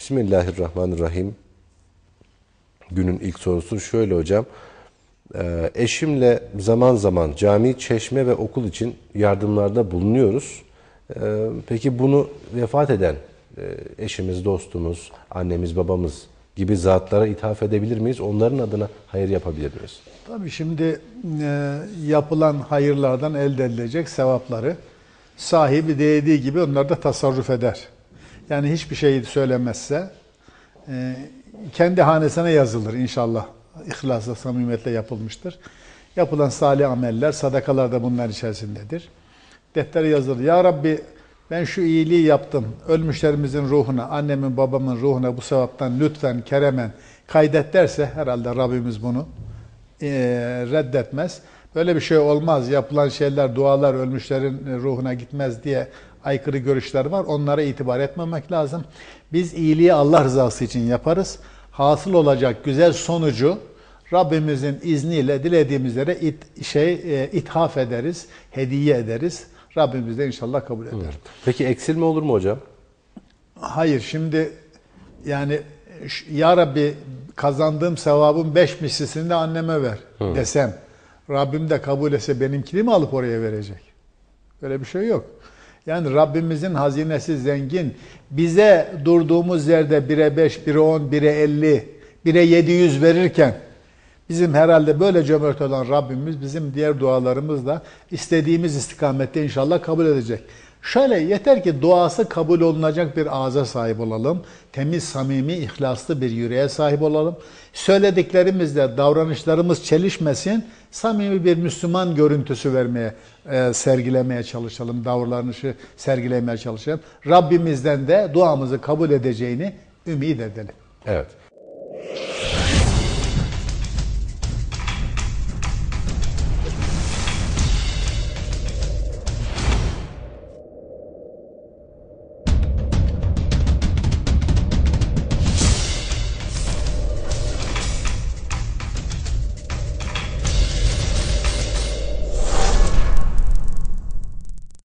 Bismillahirrahmanirrahim. Günün ilk sorusu şöyle hocam. Ee, eşimle zaman zaman cami, çeşme ve okul için yardımlarda bulunuyoruz. Ee, peki bunu vefat eden e, eşimiz, dostumuz, annemiz, babamız gibi zatlara ithaf edebilir miyiz? Onların adına hayır yapabilir miyiz? Tabii şimdi e, yapılan hayırlardan elde edilecek sevapları sahibi dediği gibi onlar da tasarruf eder. Yani hiçbir şey söylemezse e, kendi hanesine yazılır inşallah. İhlasla, samimiyetle yapılmıştır. Yapılan salih ameller, sadakalar da bunlar içerisindedir. Deftere yazılır. Ya Rabbi ben şu iyiliği yaptım. Ölmüşlerimizin ruhuna, annemin babamın ruhuna bu sevaptan lütfen, keremen kaydet derse herhalde Rabbimiz bunu e, reddetmez. Böyle bir şey olmaz. Yapılan şeyler, dualar ölmüşlerin ruhuna gitmez diye aykırı görüşler var. Onlara itibar etmemek lazım. Biz iyiliği Allah rızası için yaparız. Hasıl olacak güzel sonucu Rabbimizin izniyle dilediğimizlere it, şey e, ithaf ederiz, hediye ederiz. Rabbimiz de inşallah kabul eder. Peki eksilme olur mu hocam? Hayır şimdi yani ya Rabbi kazandığım sevabın beş mislisini de anneme ver desem Rabbim de kabul etse benimkini mi alıp oraya verecek? Böyle bir şey yok. Yani Rabbimizin hazinesi zengin. Bize durduğumuz yerde bire beş, bire on, bire elli, bire yedi yüz verirken bizim herhalde böyle cömert olan Rabbimiz bizim diğer dualarımızla istediğimiz istikamette inşallah kabul edecek. Şöyle yeter ki duası kabul olunacak bir ağza sahip olalım. Temiz, samimi, ihlaslı bir yüreğe sahip olalım. Söylediklerimizle davranışlarımız çelişmesin. Samimi bir Müslüman görüntüsü vermeye, e, sergilemeye çalışalım. Davranışı sergilemeye çalışalım. Rabbimizden de duamızı kabul edeceğini ümit edelim. Evet.